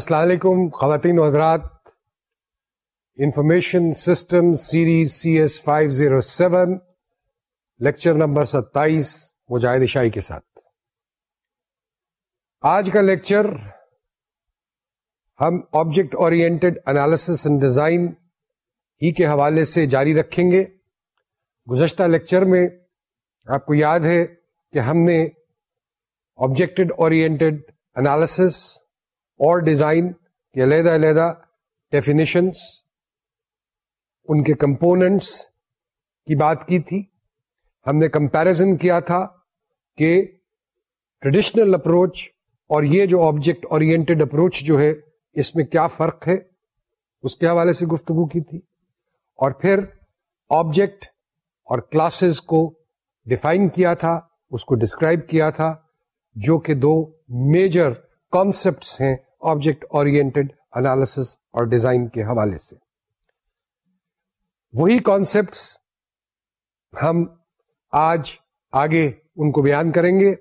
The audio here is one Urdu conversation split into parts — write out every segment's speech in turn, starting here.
السلام علیکم خواتین و حضرات information system series C S five zero seven lecture number ستائیس مجاہد شاہی کے ساتھ آج کا لیکچر ہم object oriented analysis and design ہی کے حوالے سے جاری رکھیں گے گزشتہ لیکچر میں آپ کو یاد ہے کہ ہم نے آبجیکٹڈ اورینٹڈ انالیسس اور ڈیزائن کے علیحدہ علیحدہ ڈیفینیشنس ان کے کمپوننٹس کی بات کی تھی ہم نے کمپیرزن کیا تھا کہ ٹریڈیشنل اپروچ اور یہ جو آبجیکٹ اپروچ جو ہے اس میں کیا فرق ہے اس کے حوالے سے گفتگو کی تھی اور پھر آبجیکٹ اور کلاسز کو ڈیفائن کیا تھا اس کو ڈسکرائب کیا تھا جو کہ دو میجر کانسیپٹس ہیں آبجیکٹ اور ڈیزائن کے حوالے سے وہی کانسپٹ ہم آج آگے ان کو بیان کریں گے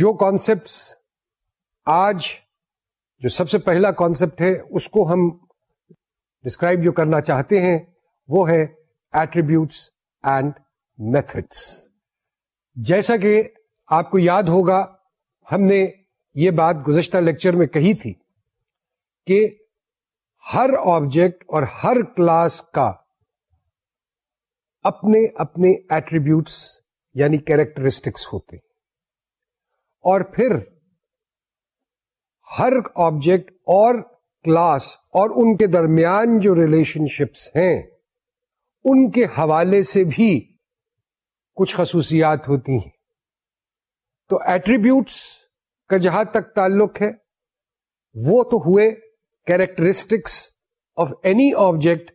جو کانسپٹ آج جو سب سے پہلا کانسپٹ ہے اس کو ہم ڈسکرائب جو کرنا چاہتے ہیں وہ ہے ایٹریبیوٹس اینڈ میتھڈس جیسا کہ آپ کو یاد ہوگا ہم نے یہ بات گزشتہ لیکچر میں کہی تھی کہ ہر آبجیکٹ اور ہر کلاس کا اپنے اپنے ایٹریبیوٹس یعنی کیریکٹرسٹکس ہوتے اور پھر ہر آبجیکٹ اور کلاس اور ان کے درمیان جو ریلیشن شپس ہیں ان کے حوالے سے بھی کچھ خصوصیات ہوتی ہیں تو ایٹریبیوٹس کا جہاں تک تعلق ہے وہ تو ہوئے کیریکٹرسٹکس آف اینی آبجیکٹ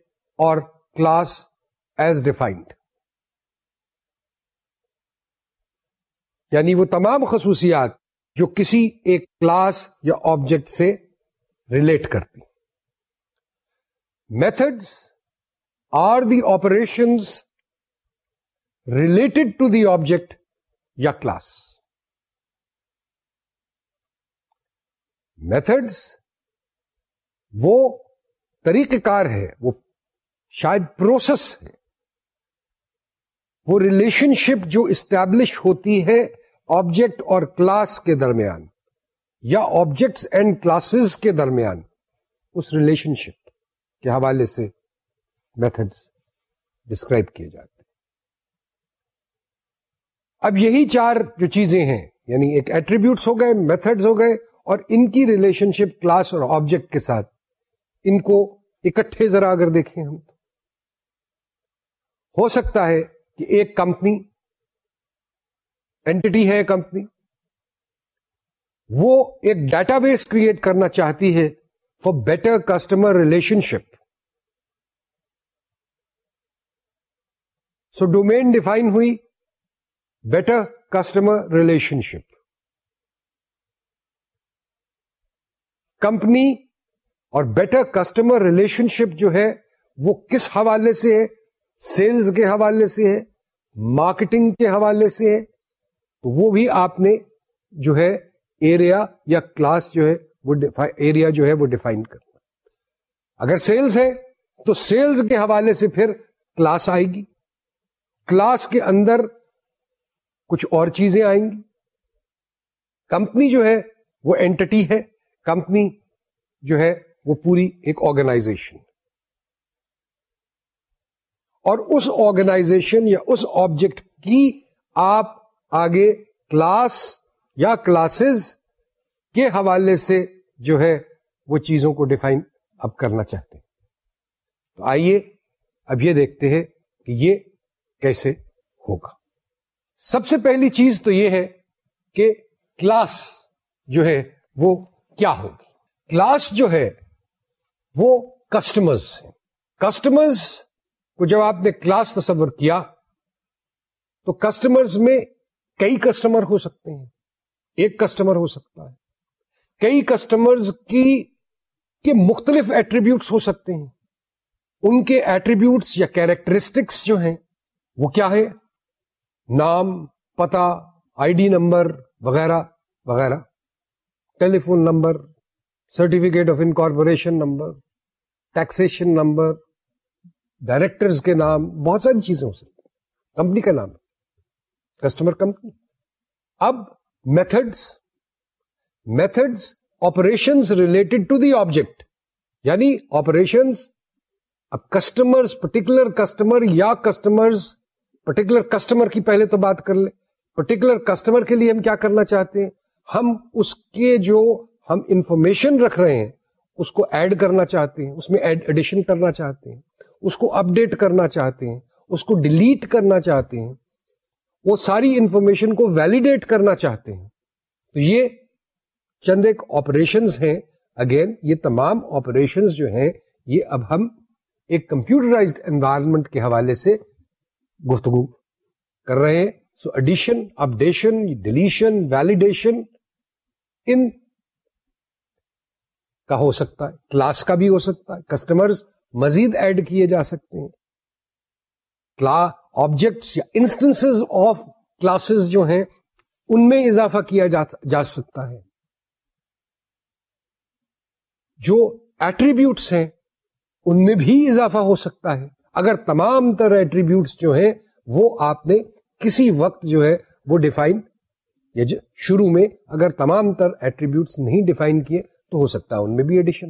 اور کلاس ایز ڈیفائنڈ یعنی وہ تمام خصوصیات جو کسی ایک کلاس یا آبجیکٹ سے ریلیٹ کرتی methods are the operations related to the object یا کلاس میتھڈس وہ طریقہ کار ہے وہ شاید پروسیس ہے وہ ریلیشن شپ جو اسٹیبلش ہوتی ہے آبجیکٹ اور کلاس کے درمیان یا آبجیکٹس اینڈ کلاسز کے درمیان اس ریلیشن شپ کے حوالے سے میتھڈس ڈسکرائب کیے جاتے ہیں اب یہی چار جو چیزیں ہیں یعنی ایک ایٹریبیوٹس ہو گئے میتھڈز ہو گئے اور ان کی ریلیشن شپ کلاس اور آبجیکٹ کے ساتھ ان کو اکٹھے ذرا اگر دیکھیں ہم ہو سکتا ہے کہ ایک کمپنی اینٹی ہے کمپنی وہ ایک ڈیٹا بیس کریٹ کرنا چاہتی ہے for better customer relationship so domain define ہوئی better customer relationship company اور بیٹر کسٹمر ریلیشن شپ جو ہے وہ کس حوالے سے ہے سیلز کے حوالے سے ہے مارکیٹنگ کے حوالے سے ہے تو وہ بھی آپ نے جو ہے ایریا یا کلاس جو ہے وہ ایریا جو ہے وہ ڈیفائن کرنا اگر سیلز ہے تو سیلز کے حوالے سے پھر کلاس آئے گی کلاس کے اندر کچھ اور چیزیں آئیں گی کمپنی جو ہے وہ اینٹٹی ہے کمپنی جو ہے وہ پوری ایک آرگنائزیشن اور اس آرگنائزیشن یا اس آبجیکٹ کی آپ آگے کلاس یا کلاسز کے حوالے سے جو ہے وہ چیزوں کو ڈیفائن اب کرنا چاہتے ہیں تو آئیے اب یہ دیکھتے ہیں کہ یہ کیسے ہوگا سب سے پہلی چیز تو یہ ہے کہ کلاس جو ہے وہ کیا ہوگی کلاس جو ہے وہ کسٹمرز ہے کسٹمرز کو جب آپ نے کلاس تصور کیا تو کسٹمرز میں کئی کسٹمر ہو سکتے ہیں ایک کسٹمر ہو سکتا ہے کئی کسٹمرز کی کے مختلف ایٹریبیوٹس ہو سکتے ہیں ان کے ایٹریبیوٹس یا کیریکٹرسٹکس جو ہیں وہ کیا ہے نام پتا آئی ڈی نمبر وغیرہ وغیرہ telephone number certificate of incorporation number taxation number directors کے نام بہت ساری چیزیں ہو سکتی کمپنی کا نام کسٹمر کمپنی اب methods methods operations related to the object یعنی آپریشنس اب کسٹمر پرٹیکولر کسٹمر یا کسٹمر پرٹیکولر کسٹمر کی پہلے تو بات کر لیں پرٹیکولر کسٹمر کے لیے ہم کیا کرنا چاہتے ہیں ہم اس کے جو ہم انفارمیشن رکھ رہے ہیں اس کو ایڈ کرنا چاہتے ہیں اس میں ایڈیشن کرنا چاہتے ہیں اس کو اپڈیٹ کرنا چاہتے ہیں اس کو ڈیلیٹ کرنا چاہتے ہیں وہ ساری انفارمیشن کو ویلیڈیٹ کرنا چاہتے ہیں تو یہ چند ایک آپریشن ہیں اگین یہ تمام آپریشن جو ہیں یہ اب ہم ایک کمپیوٹرائز انوائرمنٹ کے حوالے سے گفتگو کر رہے ہیں so addition updation deletion validation ان کا ہو سکتا ہے کلاس کا بھی ہو سکتا ہے کسٹمر مزید ایڈ کیے جا سکتے ہیں کلاس آبجیکٹس یا انسٹنس آف کلاسز جو ہیں ان میں اضافہ کیا جا سکتا ہے جو ایٹریبیوٹس ہیں ان میں بھی اضافہ ہو سکتا ہے اگر تمام تر ایٹریبیوٹس جو ہیں وہ آپ نے کسی وقت جو ہے وہ ڈیفائن یا شروع میں اگر تمام تر ایٹریبیوٹس نہیں ڈیفائن کیے تو ہو سکتا ہے ان میں بھی ایڈیشن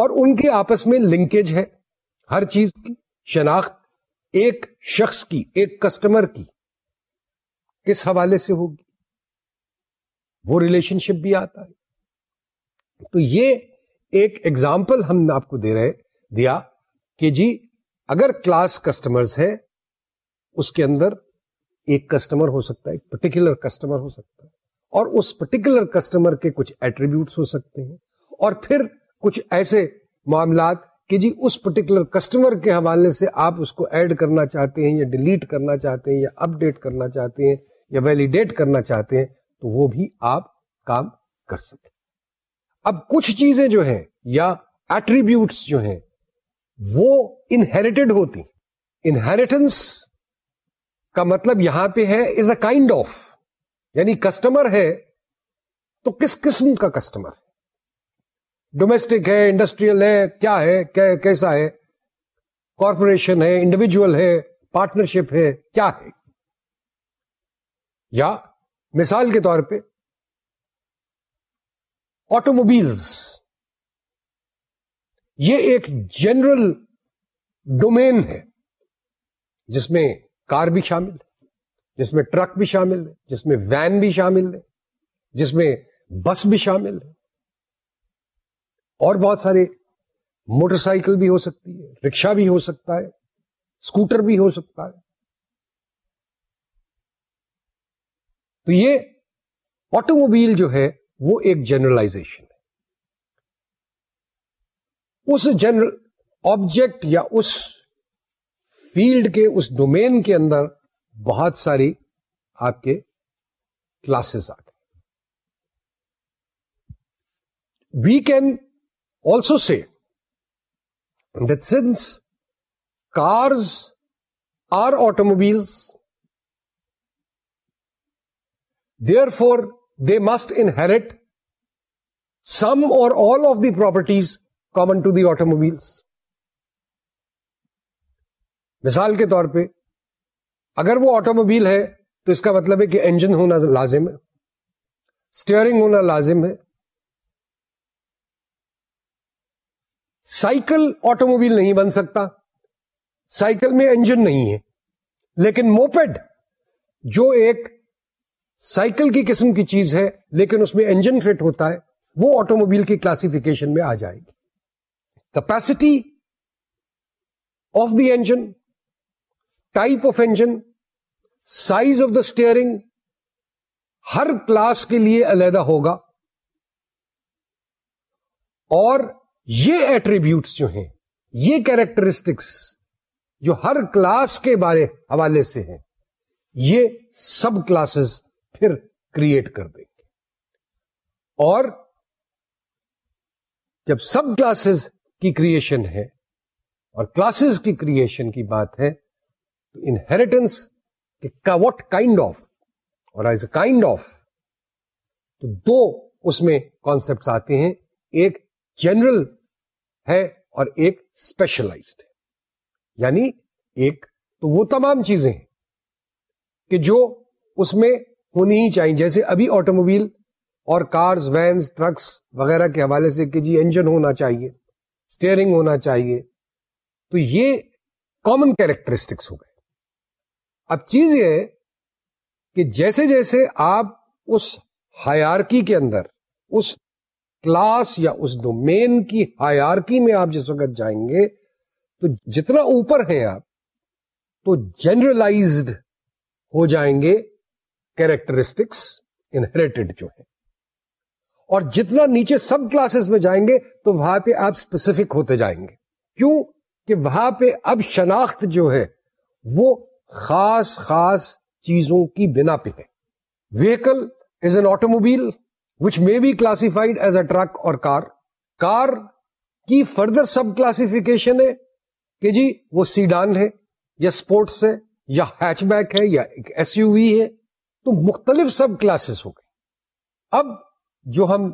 اور ان کے آپس میں لنکیج ہے ہر چیز کی شناخت ایک شخص کی ایک کسٹمر کی کس حوالے سے ہوگی وہ ریلیشن شپ بھی آتا ہے تو یہ ایک ایگزامپل ہم نے آپ کو دے رہے دیا کہ جی اگر کلاس کسٹمرز ہے اس کے اندر ایک کسٹمر ہو سکتا ہے ایک پرٹیکولر کسٹمر ہو سکتا ہے اور اس پرٹیکولر کسٹمر کے کچھ ایٹریبیوٹس ہو سکتے ہیں اور پھر کچھ ایسے معاملات کہ جی اس پرٹیکولر کسٹمر کے حوالے سے آپ اس کو ایڈ کرنا چاہتے ہیں یا ڈیلیٹ کرنا چاہتے ہیں یا اپ ڈیٹ کرنا چاہتے ہیں یا ویلیڈیٹ کرنا چاہتے ہیں تو وہ بھی آپ کام کر سکیں اب کچھ چیزیں جو ہیں یا ایٹریبیوٹس جو ہیں وہ انہیریٹڈ ہوتی انہیریٹنس کا مطلب یہاں پہ ہے از اے کائنڈ آف یعنی کسٹمر ہے تو کس قسم کا کسٹمر ہے ڈومیسٹک ہے انڈسٹریل ہے کیا ہے کیسا ہے کارپوریشن ہے انڈیویجل ہے پارٹنرشپ ہے کیا ہے یا مثال کے طور پہ آٹو موبائل یہ ایک جنرل ڈومین ہے جس میں کار بھی شامل ہے جس میں ٹرک بھی شامل ہے جس میں وین بھی شامل ہے جس میں بس بھی شامل ہے اور بہت سارے موٹر سائیکل بھی ہو سکتی ہے رکشا بھی ہو سکتا ہے اسکوٹر بھی ہو سکتا ہے تو یہ آٹو موبائل جو ہے وہ ایک جنرلائزیشن ہے اس جنرل آبجیکٹ یا اس فیلڈ کے اس ڈومین کے اندر بہت ساری آپ کے کلاسز آتے we can also see that since cars are automobiles therefore they must inherit some or all of the properties common to the automobiles مثال کے طور پہ اگر وہ آٹو موبائل ہے تو اس کا مطلب ہے کہ انجن ہونا لازم ہے اسٹیئرنگ ہونا لازم ہے سائیکل آٹو موبائل نہیں بن سکتا سائیکل میں انجن نہیں ہے لیکن موپیڈ جو ایک سائیکل کی قسم کی چیز ہے لیکن اس میں انجن فٹ ہوتا ہے وہ آٹو موبائل کی کلاسیفیکیشن میں آ جائے گی capacity of the engine type of engine size of the steering Hare class کے لیے علیحدہ ہوگا اور یہ ایٹریبیوٹس جو ہیں یہ کیریکٹرسٹکس جو ہر کلاس کے بارے حوالے سے ہیں یہ سب کلاسز پھر کریٹ کر دیں گے اور جب سب کلاسز کی کریشن ہے اور کلاسز کی کریشن کی بات ہے inheritance what kind of or is a kind of تو دو اس میں کانسپٹ آتے ہیں ایک جنرل ہے اور ایک اسپیشلائزڈ یعنی ایک تو وہ تمام چیزیں ہیں کہ جو اس میں ہونی ہی چاہیے جیسے ابھی آٹو موبائل اور کارز وینز ٹرکس وغیرہ کے حوالے سے کہ جی انجن ہونا چاہیے اسٹیئرنگ ہونا چاہیے تو یہ کامن کیریکٹرسٹکس ہو گئے اب چیز یہ کہ جیسے جیسے آپ اس ہائرکی کے اندر اس کلاس یا اس ڈومین کی ہائرکی میں آپ جس وقت جائیں گے تو جتنا اوپر ہیں آپ تو جنرلائزڈ ہو جائیں گے کیریکٹرسٹکس انہریٹڈ جو ہے اور جتنا نیچے سب کلاسز میں جائیں گے تو وہاں پہ آپ اسپیسیفک ہوتے جائیں گے کیوں کہ وہاں پہ اب شناخت جو ہے وہ خاص خاص چیزوں کی بنا پہ ہے vehicle is automobile which may be classified as a truck or car car کی فردر سب کلاسیفیکیشن ہے کہ جی وہ سیڈان ہے یا اسپورٹس ہے یا ہیچ بیک ہے یا ایس یو وی ہے تو مختلف سب کلاسز ہو گئے اب جو ہم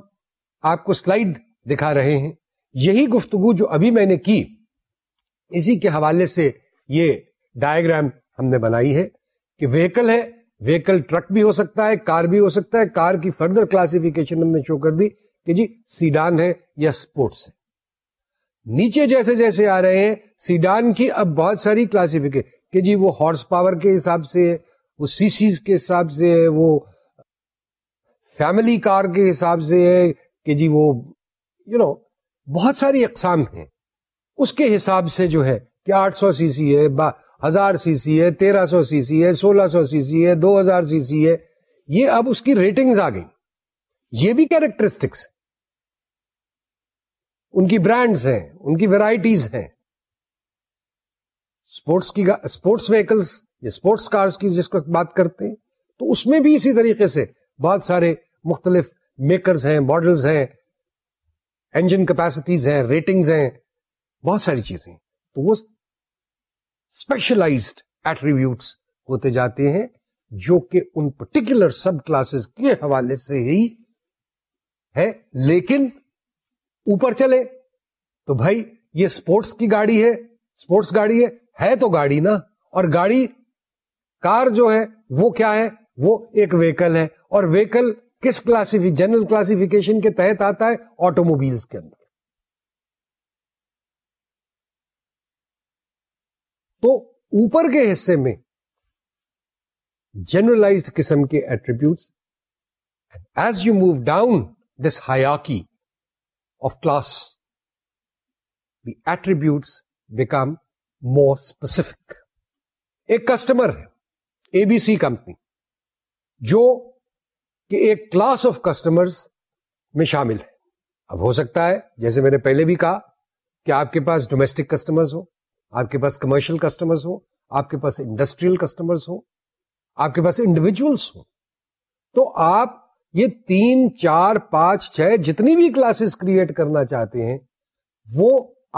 آپ کو سلائڈ دکھا رہے ہیں یہی گفتگو جو ابھی میں نے کی اسی کے حوالے سے یہ ڈائگرام ہم نے بنائی ہے کہ ویکل ہے ویکل ٹرک بھی ہو سکتا ہے کار بھی ہو سکتا ہے کار کی فردر کلاسیفیکیشن ہم نے شو کر دی کہ جی سیڈان ہے یا سپورٹس ہے نیچے جیسے جیسے آ رہے ہیں سیڈان کی اب بہت ساری کلاسیفیکیشن کہ جی وہ ہارس پاور کے حساب سے ہے وہ سی سیز کے حساب سے ہے وہ فیملی کار کے حساب سے ہے کہ جی وہ یو you نو know, بہت ساری اقسام ہیں اس کے حساب سے جو ہے کہ آٹھ سو سی سی ہے ہزار سی سی ہے تیرہ سو سی سی ہے سولہ سو سی سی ہے دو ہزار سی سی ہے یہ اب اس کی ریٹنگز آ گئی یہ بھی کیریکٹرسٹکس ان کی برانڈز ہیں ان کی ویرائٹیز ہیں اسپورٹس ویکلس یا اسپورٹس کارز کی جس کو بات کرتے ہیں تو اس میں بھی اسی طریقے سے بہت سارے مختلف میکرز ہیں ماڈلز ہیں انجن کیپیسٹیز ہیں ریٹنگز ہیں بہت ساری چیزیں تو وہ اسپیشلائزڈ ایٹریبیوٹس ہوتے جاتے ہیں جو کہ ان پرٹیکولر سب کلاسز کے حوالے سے ہی ہے لیکن اوپر چلے تو بھائی یہ اسپورٹس کی گاڑی ہے اسپورٹس گاڑی ہے ہے تو گاڑی نا اور گاڑی کار جو ہے وہ کیا ہے وہ ایک ویکل ہے اور ویکل کس کلاسیفی جنرل کلاسیفیکیشن کے تحت آتا ہے آٹو موبائل کے اندر تو اوپر کے حصے میں جنرلائزڈ قسم کے attributes as you move down this ہیاکی of class the attributes become more specific ایک کسٹمر ہے اے بی سی کمپنی جو کہ ایک کلاس آف کسٹمر میں شامل ہے اب ہو سکتا ہے جیسے میں نے پہلے بھی کہا کہ آپ کے پاس ڈومیسٹک کسٹمر ہو آپ کے پاس کمرشل کسٹمرز ہوں آپ کے پاس انڈسٹریل کسٹمرز ہوں آپ کے پاس انڈیویجلس ہوں تو آپ یہ تین چار پانچ چھ جتنی بھی کلاسز کریٹ کرنا چاہتے ہیں وہ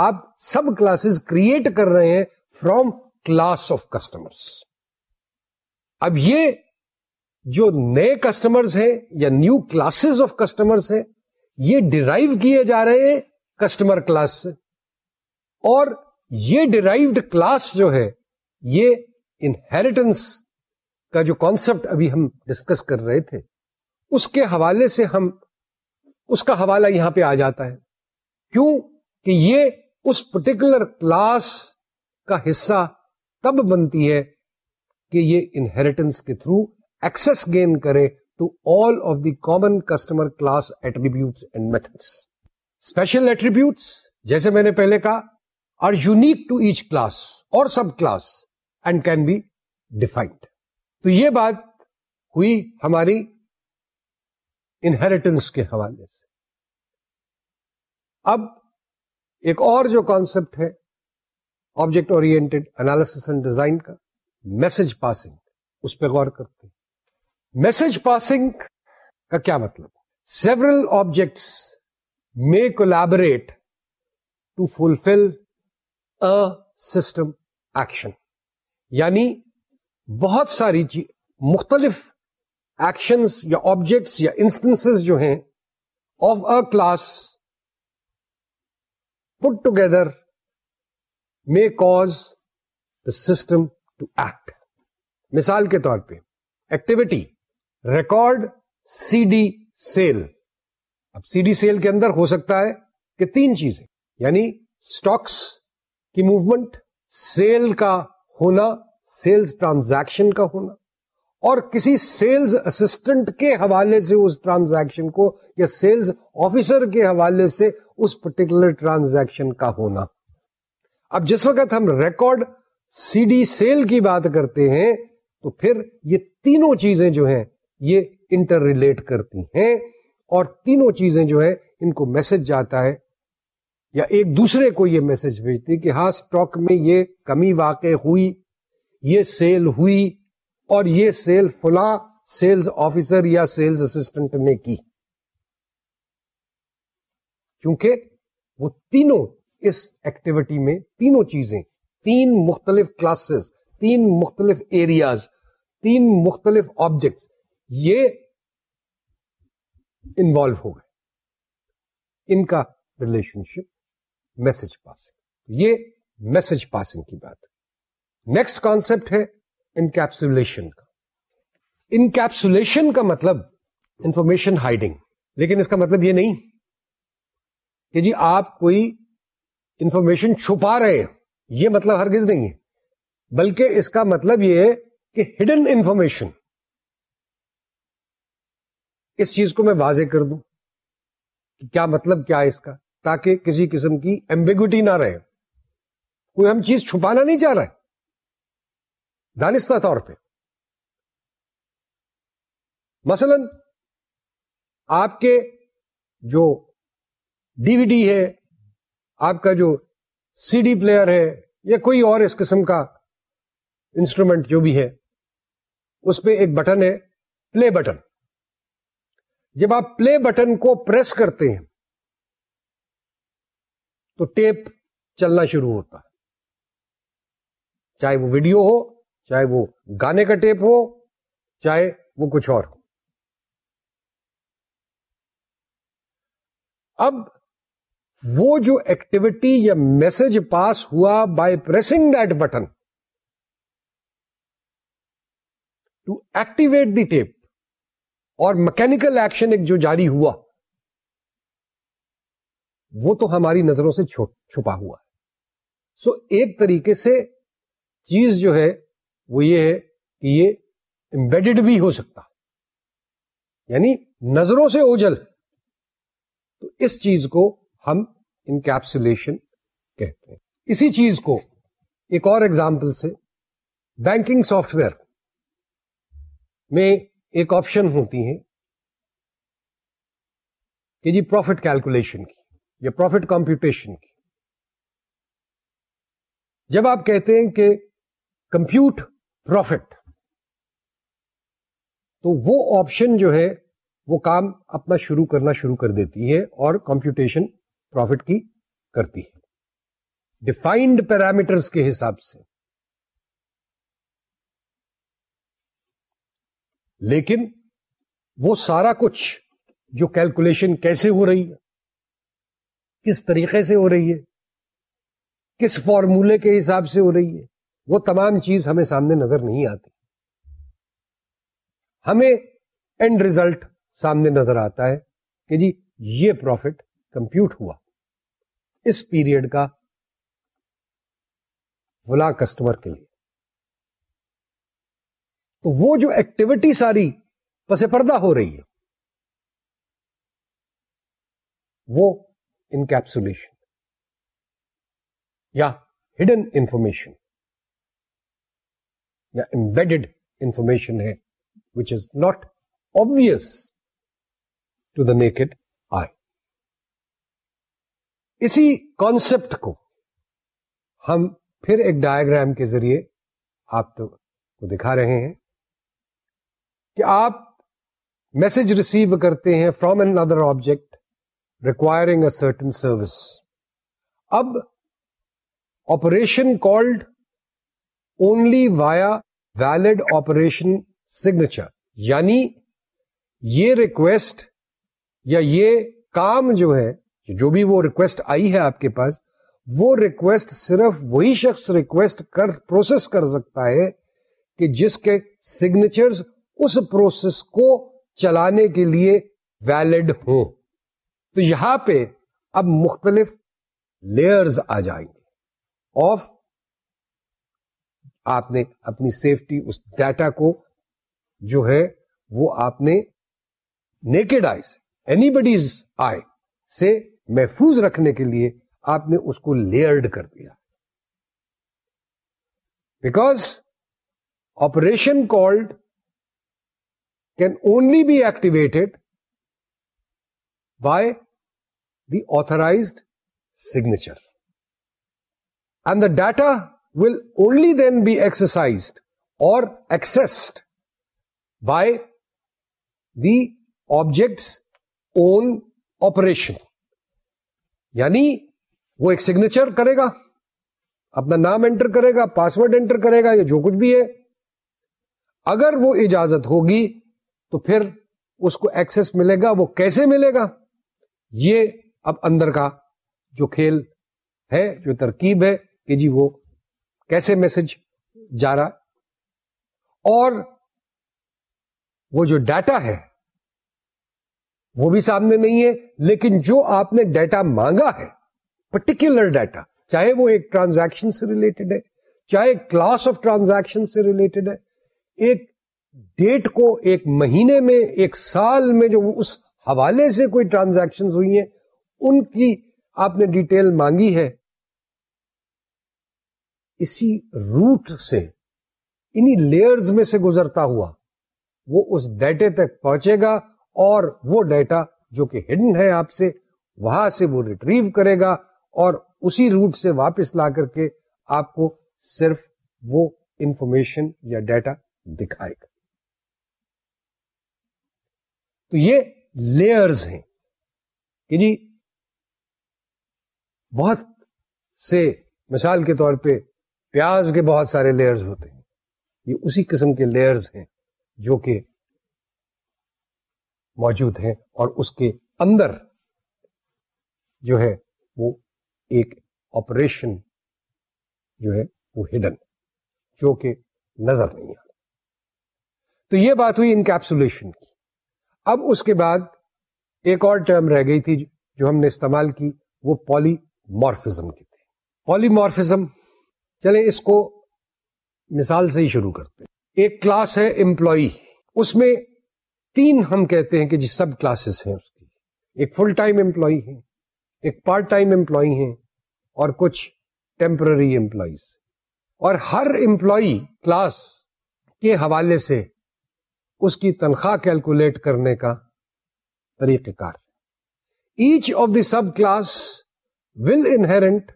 آپ سب کلاسز کریٹ کر رہے ہیں فروم کلاس آف کسٹمرس اب یہ جو نئے کسٹمرز ہیں یا نیو کلاسز آف کسٹمرز ہیں یہ ڈرائیو کیے جا رہے ہیں کسٹمر کلاس سے اور یہ ڈرائیوڈ کلاس جو ہے یہ انہیریٹنس کا جو کانسیپٹ ابھی ہم ڈسکس کر رہے تھے اس کے حوالے سے ہم اس کا حوالہ یہاں پہ آ جاتا ہے کیوں کہ یہ اس پرٹیکولر کلاس کا حصہ تب بنتی ہے کہ یہ انہیریٹنس کے تھرو ایکسس گین کرے to all of the common customer class attributes and methods special attributes جیسے میں نے پہلے کہا are unique to each class or subclass and can be defined. تو یہ بات ہوئی ہماری انہیریٹنس کے حوالے سے اب ایک اور جو کانسیپٹ ہے object oriented analysis and design کا میسج پاسنگ اس پہ غور کرتے میسج پاسنگ کا کیا مطلب سیورل آبجیکٹس میں collaborate to fulfil system action یعنی بہت ساری چیز مختلف ایکشنس یا آبجیکٹس یا انسٹنس جو ہیں of a class put together may cause the system to act مثال کے طور پہ activity record C D sale اب سی ڈی سیل کے اندر ہو سکتا ہے کہ تین چیزیں یعنی اسٹاکس کی موومنٹ سیل کا ہونا سیلز ٹرانزیکشن کا ہونا اور کسی سیلز اسسٹنٹ کے حوالے سے اس ٹرانزیکشن کو یا سیلز آفیسر کے حوالے سے اس پرٹیکولر ٹرانزیکشن کا ہونا اب جس وقت ہم ریکارڈ سی ڈی سیل کی بات کرتے ہیں تو پھر یہ تینوں چیزیں جو ہیں یہ انٹر ریلیٹ کرتی ہیں اور تینوں چیزیں جو ہے ان کو میسج جاتا ہے یا ایک دوسرے کو یہ میسج بھیجتی کہ ہاں اسٹاک میں یہ کمی واقع ہوئی یہ سیل ہوئی اور یہ سیل فلا سیلز آفیسر یا سیلز اسٹینٹ نے کی کیونکہ وہ تینوں اس ایکٹیویٹی میں تینوں چیزیں تین مختلف کلاسز تین مختلف ایریاز تین مختلف آبجیکٹس یہ انوالو ہو گئے ان کا ریلیشن شپ میسج پاسنگ یہ میسج پاسنگ کی بات نیکسٹ کانسپٹ ہے انکیپسولیشن کا انکیپسولیشن کا مطلب انفارمیشن ہائڈنگ لیکن اس کا مطلب یہ نہیں کہ جی آپ کوئی انفارمیشن چھپا رہے ہیں یہ مطلب ہرگز نہیں ہے بلکہ اس کا مطلب یہ ہے کہ ہڈن انفارمیشن اس چیز کو میں واضح کر دوں کہ کیا مطلب کیا ہے اس کا تاکہ کسی قسم کی ایمبیگوٹی نہ رہے کوئی ہم چیز چھپانا نہیں چاہ رہا پہ مثلا آپ کے جو ڈی وی ڈی ہے آپ کا جو سی ڈی پلیئر ہے یا کوئی اور اس قسم کا انسٹرومینٹ جو بھی ہے اس پہ ایک بٹن ہے پلے بٹن جب آپ پلے بٹن کو پریس کرتے ہیں تو ٹیپ چلنا شروع ہوتا ہے چاہے وہ ویڈیو ہو چاہے وہ گانے کا ٹیپ ہو چاہے وہ کچھ اور ہو اب وہ جو ایکٹیویٹی یا میسج پاس ہوا by pressing that button to activate the tape اور مکینکل ایکشن ایک جو جاری ہوا وہ تو ہماری نظروں سے چھپا ہوا ہے سو ایک طریقے سے چیز جو ہے وہ یہ ہے کہ یہ امبیڈ بھی ہو سکتا یعنی نظروں سے اوجل تو اس چیز کو ہم انکیپسولیشن کہتے ہیں اسی چیز کو ایک اور ایگزامپل سے بینکنگ سافٹ ویئر میں ایک آپشن ہوتی ہے کہ جی پروفٹ کیلکولیشن کی یا پروفٹ کمپیوٹیشن کی جب آپ کہتے ہیں کہ کمپیوٹ پروفٹ تو وہ آپشن جو ہے وہ کام اپنا شروع کرنا شروع کر دیتی ہے اور کمپیوٹیشن پروفٹ کی کرتی ہے ڈیفائنڈ پیرامیٹرس کے حساب سے لیکن وہ سارا کچھ جو کیلکولیشن کیسے ہو رہی ہے کس طریقے سے ہو رہی ہے کس فارمولے کے حساب سے ہو رہی ہے وہ تمام چیز ہمیں سامنے نظر نہیں آتی ہمیں اینڈ ریزلٹ سامنے نظر آتا ہے کہ جی یہ پروفٹ کمپیوٹ ہوا اس پیریڈ کا ولا کسٹمر کے لیے تو وہ جو ایکٹیویٹی ساری پس پردہ ہو رہی ہے وہ انکیپسولیشن یا ہڈن انفارمیشن یا امبیڈ انفارمیشن ہے which is not obvious to the naked eye اسی کانسپٹ کو ہم پھر ایک ڈائگرام کے ذریعے آپ تو کو دکھا رہے ہیں کہ آپ میسج ریسیو کرتے ہیں from an other object requiring a certain service اب operation called only via valid operation signature یعنی یہ ریکویسٹ یا یہ کام جو ہے جو بھی وہ ریکویسٹ آئی ہے آپ کے پاس وہ ریکویسٹ صرف وہی شخص ریکویسٹ کر پروسیس کر سکتا ہے کہ جس کے سگنیچر اس پروسیس کو چلانے کے لیے ویلڈ ہوں تو یہاں پہ اب مختلف لیئرز آ جائیں گے آف آپ نے اپنی سیفٹی اس ڈیٹا کو جو ہے وہ آپ نے naked eye anybody's eye سے محفوظ رکھنے کے لیے آپ نے اس کو لیئرڈ کر دیا because operation called can only be activated by authorised signature and data will only then be assessed or accessed by the objects own operation یعنی وہ ایک سگنیچر کرے گا اپنا نام انٹر کرے گا پاسورڈ انٹر کرے گا یا جو کچھ بھی ہے اگر وہ اجازت ہوگی تو پھر اس کو ایکسس ملے گا وہ کیسے ملے گا یہ اب اندر کا جو کھیل ہے جو ترکیب ہے کہ جی وہ کیسے میسج جا رہا اور وہ جو ڈیٹا ہے وہ بھی سامنے نہیں ہے لیکن جو آپ نے ڈیٹا مانگا ہے پرٹیکولر ڈیٹا چاہے وہ ایک ٹرانزیکشن سے ریلیٹڈ ہے چاہے کلاس آف ٹرانزیکشن سے ریلیٹڈ ہے ایک ڈیٹ کو ایک مہینے میں ایک سال میں جو اس حوالے سے کوئی ٹرانزیکشن ہوئی ہیں ان کی آپ نے ڈیٹیل مانگی ہے اسی روٹ سے انہی لیئرز میں سے گزرتا ہوا وہ اس ڈیٹے تک پہنچے گا اور وہ ڈیٹا جو کہ ہڈن ہے آپ سے وہاں سے وہ ریٹریو کرے گا اور اسی روٹ سے واپس لا کر کے آپ کو صرف وہ انفارمیشن یا ڈیٹا دکھائے گا تو یہ لیئرز ہیں کہ جی یعنی بہت سے مثال کے طور پہ پیاز کے بہت سارے لیئرز ہوتے ہیں یہ اسی قسم کے لیئرز ہیں جو کہ موجود ہیں اور اس کے اندر جو ہے وہ ایک آپریشن جو ہے وہ ہڈن جو کہ نظر نہیں آتا تو یہ بات ہوئی انکیپسولیشن کی اب اس کے بعد ایک اور ٹرم رہ گئی تھی جو ہم نے استعمال کی وہ پالی مارفزم کی مارفزم چلے اس کو مثال سے ہی شروع کرتے ہیں ایک کلاس ہے امپلائی اس میں تین ہم کہتے ہیں کہ جی سب کلاسز ہیں اس کی ایک پارٹ ٹائم امپلائی ہے اور کچھ ٹیمپرری امپلائیز اور ہر امپلائی کلاس کے حوالے سے اس کی تنخواہ کیلکولیٹ کرنے کا طریقہ کار each of the sub class will inherent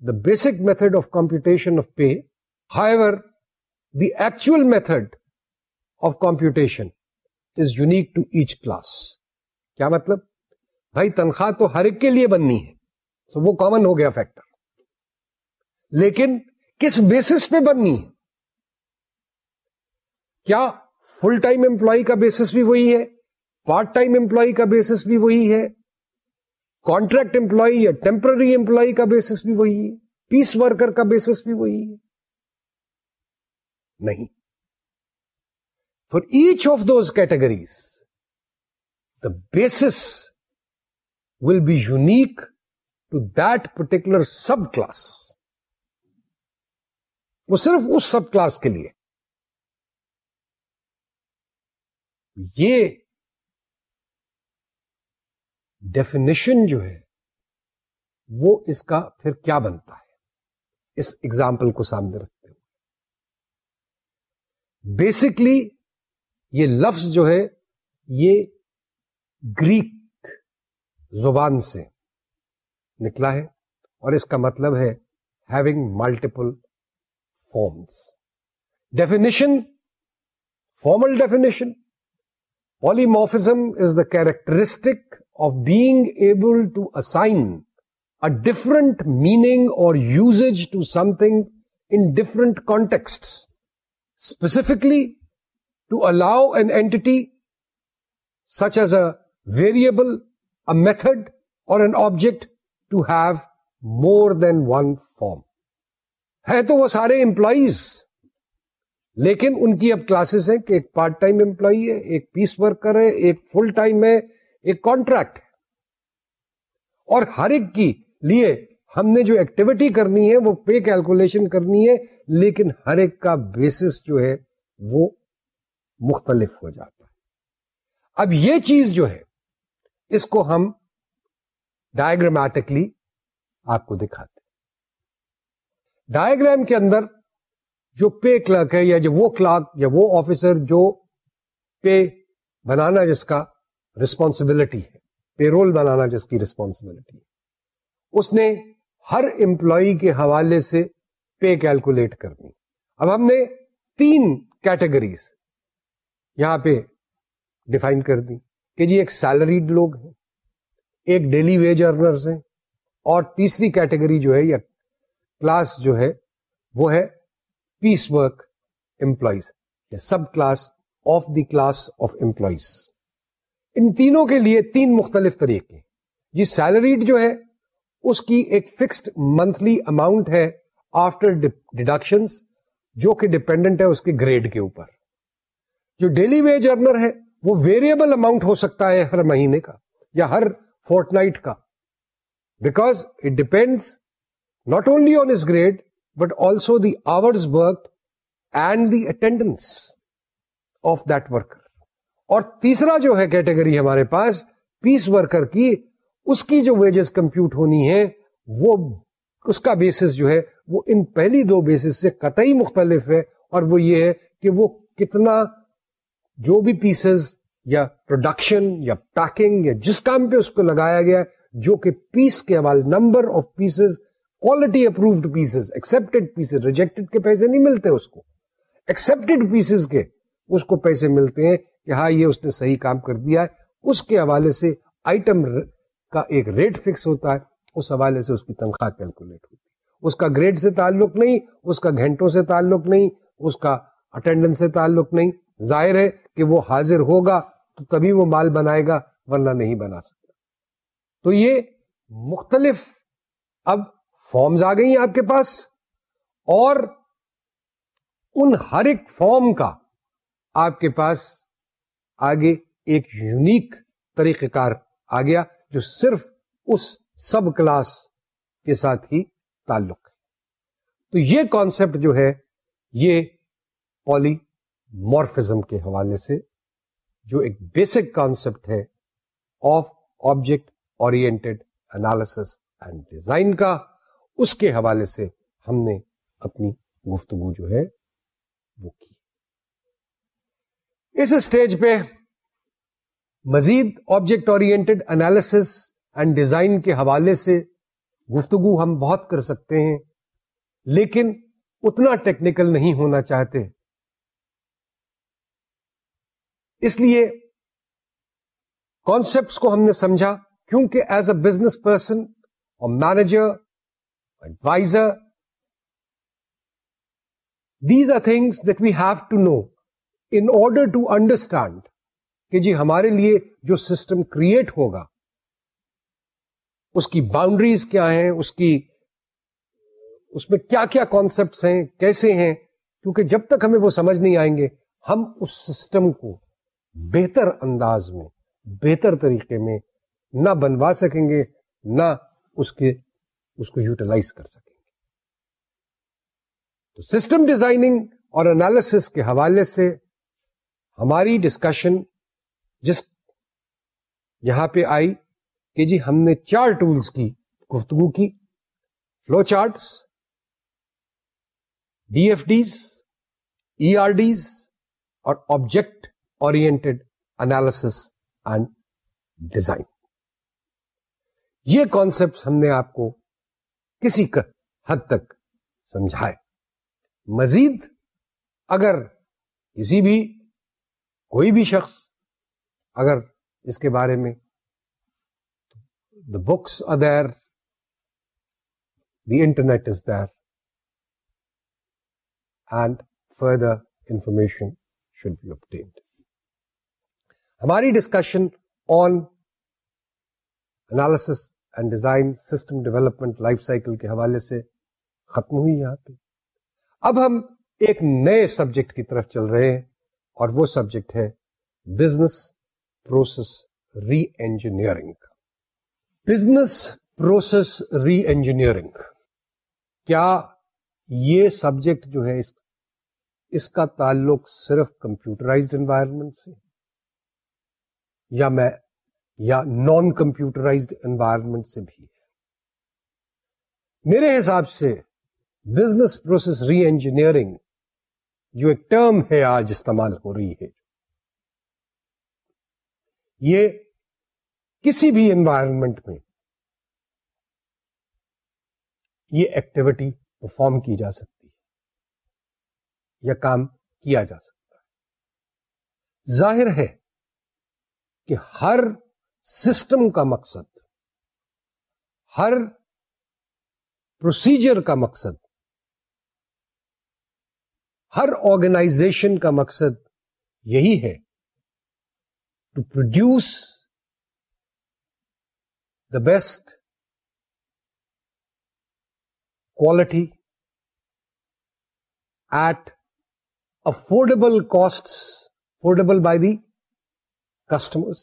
the basic method of computation of pay. However, the actual method of computation is unique to each class. کیا مطلب بھائی تنخواہ تو ہر ایک کے لیے بننی ہے وہ کامن ہو گیا فیکٹر لیکن کس بیسس پہ بننی کیا فل ٹائم امپلائی کا بیسس بھی وہی ہے پارٹ ٹائم امپلائی کا بیسس بھی وہی ہے کانٹریکٹ امپلائی یا ٹیمپرری امپلائی کا بیسس بھی وہی ہے پیس ورکر کا بیسس بھی وہی ہے نہیں for each of those categories the basis will be unique to that particular sub class وہ صرف اس سب کلاس کے لیے یہ ڈیفینیشن جو ہے وہ اس کا پھر کیا بنتا ہے اس ایگزامپل کو سامنے رکھتے ہوئے بیسکلی یہ لفظ جو ہے یہ گریک زبان سے نکلا ہے اور اس کا مطلب ہے having multiple forms definition formal definition polymorphism is the characteristic of being assign a a different meaning or to to some different context specifically to allow an entity such as a variable a method or an object to have more than one form ہے تو وہ سارے امپلائیز لیکن ان کی اب کلاسز ہیں کہ ایک پارٹ ٹائم امپلائی ہے ایک پیس ورکر ہے ایک فل ٹائم ہے ایک کانٹریکٹ اور ہر ایک کی لیے ہم نے جو ایکٹیویٹی کرنی ہے وہ پے کیلکولیشن کرنی ہے لیکن ہر ایک کا بیسس جو ہے وہ مختلف ہو جاتا ہے اب یہ چیز جو ہے اس کو ہم ڈائگرامٹکلی آپ کو دکھاتے ہیں ڈائگرام کے اندر جو پے کلرک ہے یا جو وہ کلرک یا وہ آفیسر جو پے بنانا جس کا رسپانسبلٹی ہے پے رول بنانا جس کی ریسپانسبلٹی اس نے ہر امپلائی کے حوالے سے پے کیلکولیٹ کرنی اب ہم نے تین کیٹیگریز یہاں پہ ڈیفائن کر دی کہ جی ایک سیلریڈ لوگ ہیں ایک ڈیلی ویج ارنرز ہیں اور تیسری کیٹیگری جو ہے یا کلاس جو ہے وہ ہے piece work employees sub class of the class of employees ان تینوں کے لیے تین مختلف طریقے یہ جی سیلریڈ جو ہے اس کی ایک فکسڈ منتھلی اماؤنٹ ہے آفٹر ڈیڈکشن جو کہ ڈیپینڈنٹ ہے اس کے گریڈ کے اوپر جو ڈیلی ویج ارنر ہے وہ ویریبل اماؤنٹ ہو سکتا ہے ہر مہینے کا یا ہر فورٹ نائٹ کا because it depends not only on us grade but also the work and the attendance of that worker اور تیسرا جو ہے کیٹیگری ہمارے پاس پیس ورکر کی اس کی جو ویجز کمپیوٹ ہونی ہے وہ اس کا بیسس جو ہے وہ ان پہلی دو بیسس سے قطعی مختلف ہے اور وہ یہ ہے کہ وہ کتنا جو بھی پیسز یا پروڈکشن یا پیکنگ یا جس کام پہ اس کو لگایا گیا جو کہ پیس کے حوالے number of pieces quality approved pieces accept pieces rejected کے پیسے نہیں ملتے اس کو ایکسپٹیڈ پیسز کے اس کو پیسے ملتے ہیں کہ ہاں یہ اس نے صحیح کام کر دیا ہے اس کے حوالے سے آئٹم کا ایک ریٹ فکس ہوتا ہے اس حوالے سے اس اس کی تنخواہ کیلکولیٹ ہوتی ہے کا گریڈ سے تعلق نہیں اس کا گھنٹوں سے تعلق نہیں اس کا اٹینڈنس سے تعلق نہیں ظاہر ہے کہ وہ حاضر ہوگا تو تبھی وہ مال بنائے گا ورنہ نہیں بنا سکتا تو یہ مختلف اب فارمز آ گئی آپ کے پاس اور ان ہر ایک فارم کا آپ کے پاس آگے ایک یونیک طریقہ کار آ گیا جو صرف اس سب کلاس کے ساتھ ہی تعلق ہے تو یہ کانسیپٹ جو ہے یہ پالی مورفزم کے حوالے سے جو ایک بیسک کانسیپٹ ہے آف آبجیکٹ اینڈ ڈیزائن کا اس کے حوالے سے ہم نے اپنی گفتگو جو ہے وہ کی اس اسٹیج پہ مزید آبجیکٹ انالیسس اینڈ ڈیزائن کے حوالے سے گفتگو ہم بہت کر سکتے ہیں لیکن اتنا ٹیکنیکل نہیں ہونا چاہتے اس لیے کانسیپٹس کو ہم نے سمجھا کیونکہ as a business person or manager adviser these are things that we have to know in order to understand کہ جی ہمارے لیے جو سسٹم کریٹ ہوگا اس کی باؤنڈریز کیا ہیں اس اس کی میں کیا کیا ہیں کیسے ہیں کیونکہ جب تک ہمیں وہ سمجھ نہیں آئیں گے ہم اس سسٹم کو بہتر انداز میں بہتر طریقے میں نہ بنوا سکیں گے نہ اس اس کے کو یوٹیلائز کر سکیں گے تو سسٹم ڈیزائننگ اور انالیس کے حوالے سے ہماری ڈسکشن جس یہاں پہ آئی کہ جی ہم نے چار ٹولس کی گفتگو کی flow charts D F Ds E R Ds اور آبجیکٹ اینڈ ڈیزائن یہ کانسپٹ ہم نے آپ کو کسی حد تک سمجھائے مزید اگر کسی بھی کوئی بھی شخص اگر اس کے بارے میں the books either there the internet is there and further information should be upped ہماری discussion on analysis and design system development life cycle کے حوالے سے ختم ہوئی یہاں پہ اب ہم ایک نئے سبجیکٹ کی طرف چل رہے ہیں اور وہ سبجیکٹ ہے business process reengineering business process reengineering کیا یہ سبجیکٹ جو ہے اس اس کا تعلق صرف کمپیوٹرائزڈ انوائرمنٹ سے یا میں یا نان کمپیوٹرائزڈ انوائرمنٹ سے بھی ہے میرے حساب سے بزنس پروسیس ری انجینئرنگ جو ایک ٹرم ہے آج استعمال ہو رہی ہے یہ کسی بھی انوائرمنٹ میں یہ ایکٹیویٹی پرفارم کی جا سکتی ہے یا کام کیا جا سکتا ہے ظاہر ہے کہ ہر سسٹم کا مقصد ہر پروسیجر کا مقصد ہر آرگنائزیشن کا مقصد یہی ہے to produce the best quality at affordable cost affordable by the customers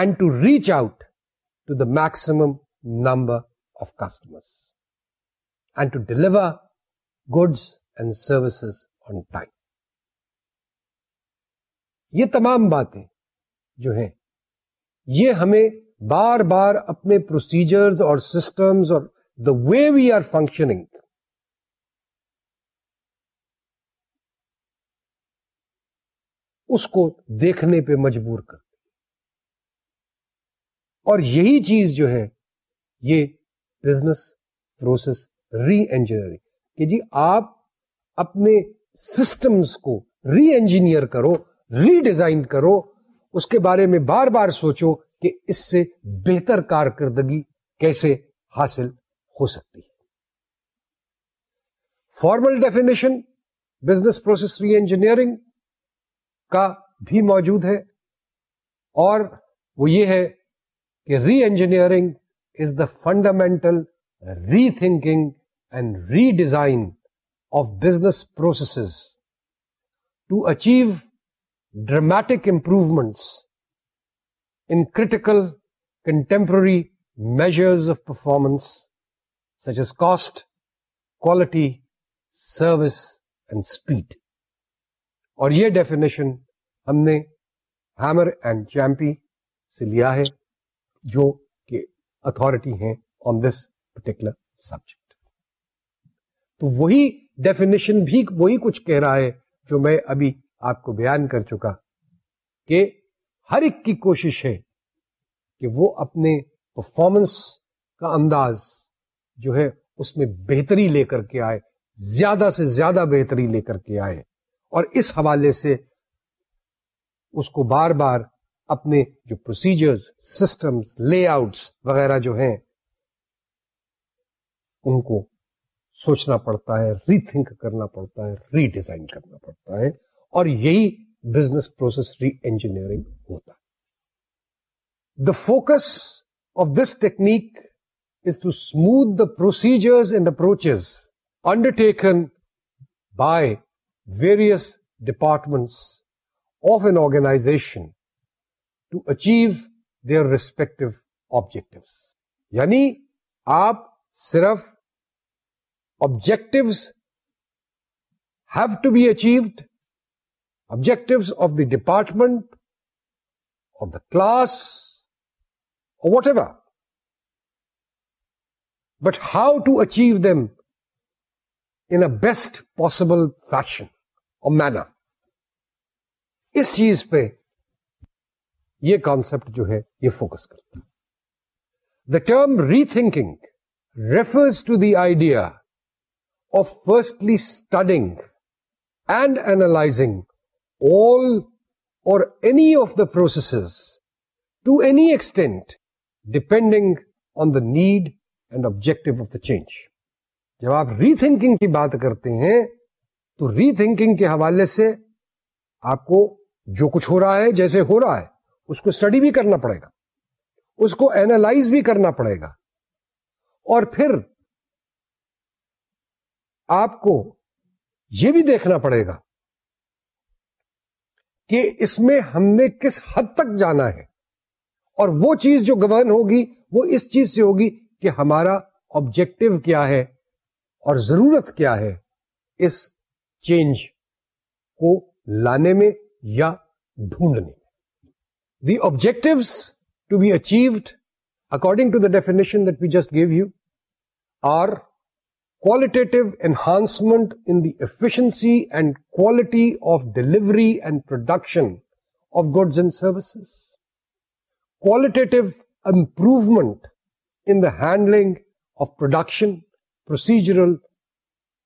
and to reach out to the maximum number of customers to deliver goods and services on time یہ تمام باتیں جو ہیں یہ ہمیں بار بار اپنے پروسیجرز اور سسٹمز اور دا وے وی آر فنکشننگ اس کو دیکھنے پہ مجبور کرتے اور یہی چیز جو ہے یہ بزنس پروسیس ری انجینئرنگ کہ جی آپ اپنے سسٹمز کو ری انجینئر کرو ری ڈیزائن کرو اس کے بارے میں بار بار سوچو کہ اس سے بہتر کارکردگی کیسے حاصل ہو سکتی ہے formal definition business process reengineering کا بھی موجود ہے اور وہ یہ ہے کہ reengineering is the fundamental rethinking and redesign of business processes to achieve dramatic improvements in critical contemporary measures of performance such as cost quality service and speed اور یہ ڈیفینیشن ہم نے ہیمر اینڈ چیمپی سے لیا ہے جو کہ اتارٹی ہیں آن دس پرٹیکولر سبجیکٹ تو وہی ڈیفینیشن بھی وہی کچھ کہہ رہا ہے جو میں ابھی آپ کو بیان کر چکا کہ ہر ایک کی کوشش ہے کہ وہ اپنے پرفارمنس کا انداز جو ہے اس میں بہتری لے کر کے آئے زیادہ سے زیادہ بہتری لے کر کے آئے اور اس حوالے سے اس کو بار بار اپنے جو پروسیجرز سسٹمز لے آؤٹس وغیرہ جو ہیں ان کو سوچنا پڑتا ہے ری تھنک کرنا پڑتا ہے ری ڈیزائن کرنا پڑتا ہے اور یہی بزنس پروسیس ری انجینئرنگ ہوتا ہے the focus of this technique is to smooth the procedure and approaches undertaken by various departments of an organisation to achieve their respective objective یعنی آپ صرف objectives have to be achieved, objectives of the department, of the class, or whatever. But how to achieve them in a best possible fashion or manner. اس چیز پہ یہ کانسپٹ جو ہے یہ فوکس کرتا ہے the term rethinking refers to the idea firstly studying and analysing all or any of the processes to any extent depending on the need and objective of the change جب آپ ری تھنکنگ کی بات کرتے ہیں تو ری تھنکنگ کے حوالے سے آپ کو جو کچھ ہو رہا ہے جیسے ہو رہا ہے اس کو اسٹڈی بھی کرنا پڑے گا اس کو اینالائز بھی کرنا پڑے گا اور پھر آپ کو یہ بھی دیکھنا پڑے گا کہ اس میں ہم نے کس حد تک جانا ہے اور وہ چیز جو گورن ہوگی وہ اس چیز سے ہوگی کہ ہمارا آبجیکٹو کیا ہے اور ضرورت کیا ہے اس چینج کو لانے میں یا ڈھونڈنے میں the objective to be achieved according to the definition that we just gave you are qualitative enhancement in the efficiency and quality of delivery and production of goods and services. Qualitative improvement in the handling of production, procedural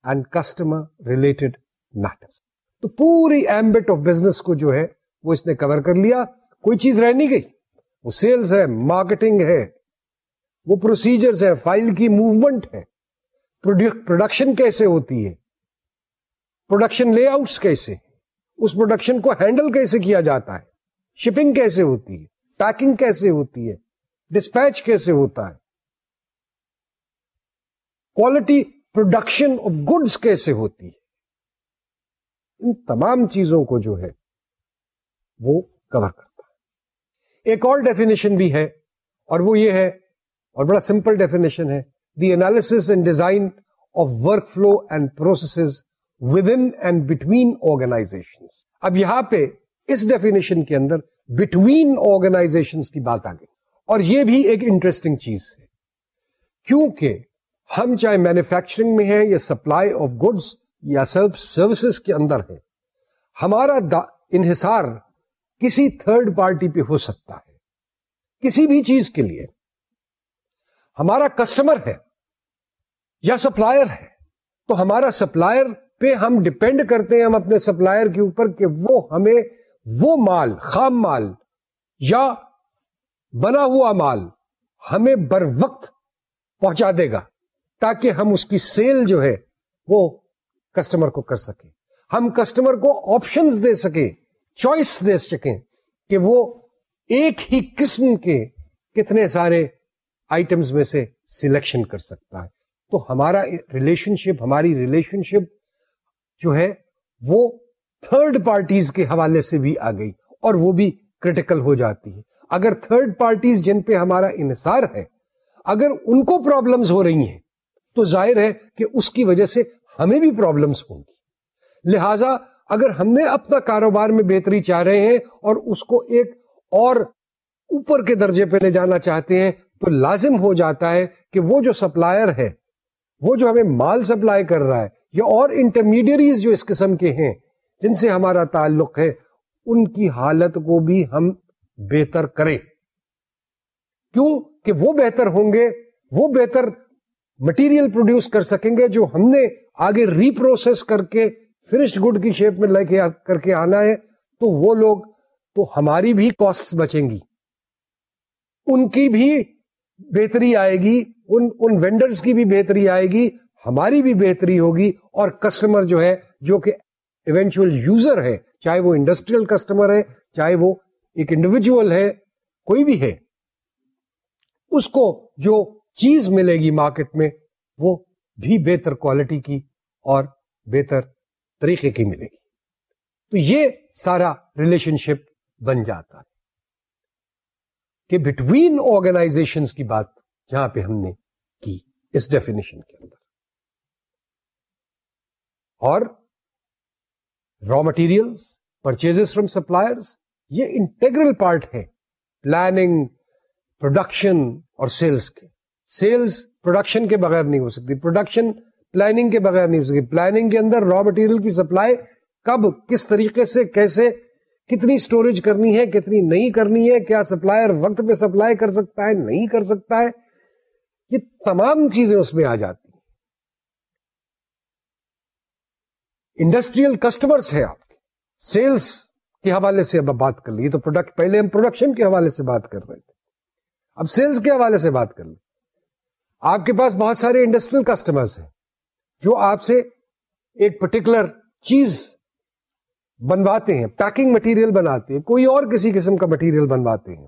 and customer related matters. تو پوری ایمبٹ آف بزنس کو جو ہے وہ اس نے کور کر لیا کوئی چیز رہ نہیں گئی وہ سیلز ہے مارکیٹنگ ہے وہ پروسیجرز ہے فائل کی موومنٹ ہے پروڈکشن کیسے ہوتی ہے پروڈکشن لے آؤٹس کیسے اس پروڈکشن کو ہینڈل کیسے کیا جاتا ہے شپنگ کیسے ہوتی ہے پیکنگ کیسے ہوتی ہے ڈسپیچ کیسے ہوتا ہے کوالٹی پروڈکشن آف گڈس کیسے ہوتی ہے ان تمام چیزوں کو جو ہے وہ کور کرتا ہے ایک اور ڈیفینیشن بھی ہے اور وہ یہ ہے اور بڑا سمپل ڈیفینیشن ہے اب یہاں پہ بٹوین آرگنائزیشن کی بات آ گئی اور یہ بھی ایک انٹرسٹنگ چیز کیونکہ ہم چاہے مینوفیکچرنگ میں ہیں یا سپلائی آف گڈس یا سر سروسز کے اندر ہمارا انحصار کسی تھرڈ پارٹی پہ ہو سکتا ہے کسی بھی چیز کے لیے ہمارا کسٹمر ہے یا سپلائر ہے تو ہمارا سپلائر پہ ہم ڈپینڈ کرتے ہیں ہم اپنے سپلائر کے اوپر کہ وہ ہمیں وہ مال خام مال یا بنا ہوا مال ہمیں بر وقت پہنچا دے گا تاکہ ہم اس کی سیل جو ہے وہ کسٹمر کو کر سکیں ہم کسٹمر کو آپشنس دے سکیں چوائس دے سکیں کہ وہ ایک ہی قسم کے کتنے سارے آئٹمس میں سے سلیکشن کر سکتا ہے تو ہمارا ریلیشن شپ ہماری ریلیشن شپ جو ہے وہ تھرڈ پارٹیز کے حوالے سے بھی آ گئی اور وہ بھی کریٹیکل ہو جاتی ہے اگر تھرڈ پارٹیز جن پہ ہمارا انحصار ہے اگر ان کو پرابلمس ہو رہی ہیں تو ظاہر ہے کہ اس کی وجہ سے ہمیں بھی پرابلمس ہوں گی لہذا اگر ہم نے اپنا کاروبار میں بہتری چاہ رہے ہیں اور اس کو ایک اور اوپر کے درجے پہ لے جانا چاہتے ہیں تو لازم ہو جاتا ہے کہ وہ جو سپلائر ہے وہ جو ہمیں مال سپلائی کر رہا ہے یا اور انٹرمیڈیریز جو اس قسم کے ہیں جن سے ہمارا تعلق ہے ان کی حالت کو بھی ہم بہتر کریں کیوں کہ وہ بہتر ہوں گے وہ بہتر مٹیریل پروڈیوس کر سکیں گے جو ہم نے آگے ری پروسیس کر کے فنش گڈ کی شیپ میں لے کے کر کے آنا ہے تو وہ لوگ تو ہماری بھی کاسٹ بچیں گی ان کی بھی بہتری آئے گی ان ان وینڈرز کی بھی بہتری آئے گی ہماری بھی بہتری ہوگی اور کسٹمر جو ہے جو کہ ایونچوئل یوزر ہے چاہے وہ انڈسٹریل کسٹمر ہے چاہے وہ ایک انڈیویجل ہے کوئی بھی ہے اس کو جو چیز ملے گی مارکیٹ میں وہ بھی بہتر کوالٹی کی اور بہتر طریقے کی ملے گی تو یہ سارا ریلیشن شپ بن جاتا ہے کہ بٹوین آرگنائزیشن کی بات جہاں پہ ہم نے کی اس ڈیفینیشن کے اندر اور raw material purchase from suppliers یہ انٹیگرل پارٹ ہے پلاننگ پروڈکشن اور سیلس کے سیلس پروڈکشن کے بغیر نہیں ہو سکتی پروڈکشن پلاننگ کے بغیر نہیں ہو سکتی پلاننگ کے اندر را مٹیریل کی سپلائی کب کس طریقے سے کیسے کتنی اسٹوریج کرنی ہے کتنی نہیں کرنی ہے کیا سپلائر وقت پہ سپلائی کر سکتا ہے نہیں کر سکتا ہے یہ تمام چیزیں اس میں آ جاتی ہیں انڈسٹریل آپ کے سیلس کے حوالے سے اب بات کر لیے تو پروڈکٹ پہلے ہم پروڈکشن کے حوالے سے بات کر رہے تھے اب سیلس کے حوالے سے بات کر لیں آپ کے پاس بہت سارے انڈسٹریل ہیں جو آپ سے ایک پرٹیکولر چیز بنواتے ہیں پیکنگ مٹیریل بناتے ہیں کوئی اور کسی قسم کا مٹیریل بنواتے ہیں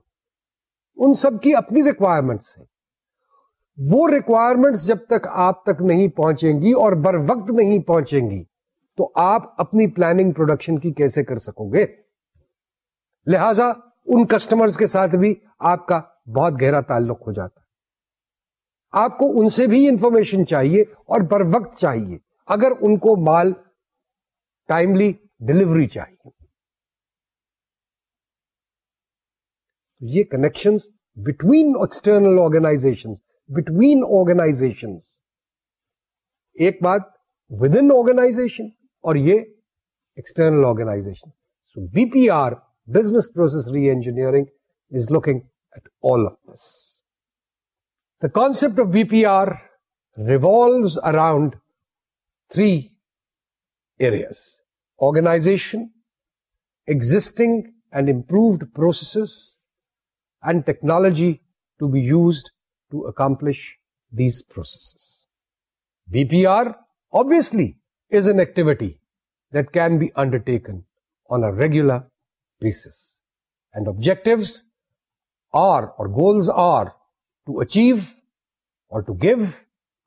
ان سب کی اپنی ریکوائرمنٹس ریکوائرمنٹس ہیں وہ جب تک تک آپ نہیں پہنچیں گی اور بر وقت نہیں پہنچیں گی تو آپ اپنی پلاننگ پروڈکشن کی کیسے کر سکو گے لہذا ان کسٹمرز کے ساتھ بھی آپ کا بہت گہرا تعلق ہو جاتا ہے آپ کو ان سے بھی انفارمیشن چاہیے اور بر وقت چاہیے اگر ان کو مال ٹائملی ڈلیوری چاہیے تو یہ connection between external organisation between organisation ایک بات ود ان آرگنائزیشن اور یہ external organisation so B P R business process reengineering is looking at all of this the concept of B P R revolves around three areas organization, existing and improved processes, and technology to be used to accomplish these processes. BPR obviously is an activity that can be undertaken on a regular basis, and objectives are, or goals are, to achieve or to give